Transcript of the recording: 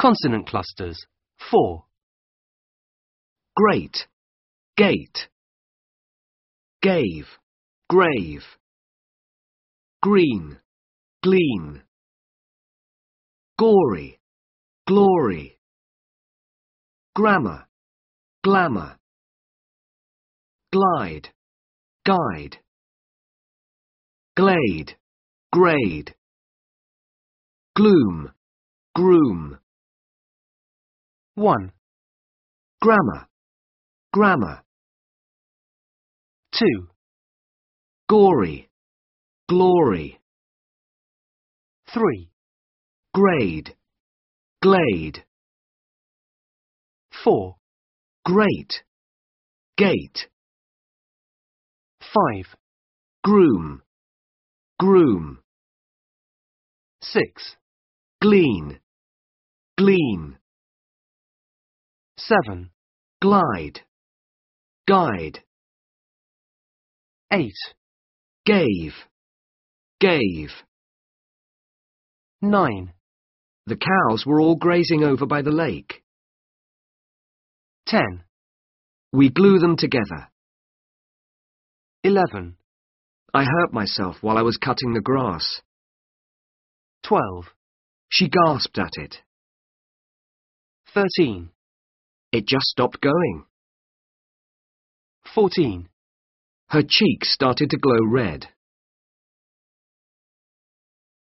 Consonant clusters. 4. great, gate, gave, grave, green, glean, gory, glory, grammar, glamour, glide, guide, glade, grade, gloom, groom, 1, grammar, grammar, 2, gory, glory, 3, grade, glade, 4, great, gate, 5, groom, groom, 6, glean, glean, 7, glide, guide, 8, gave, gave. 9, The cows were all grazing over by the lake. 10, We glue them together. 11, I hurt myself while I was cutting the grass. 12, She gasped at it. 13, It just stopped going. 14, Her cheeks started to glow red.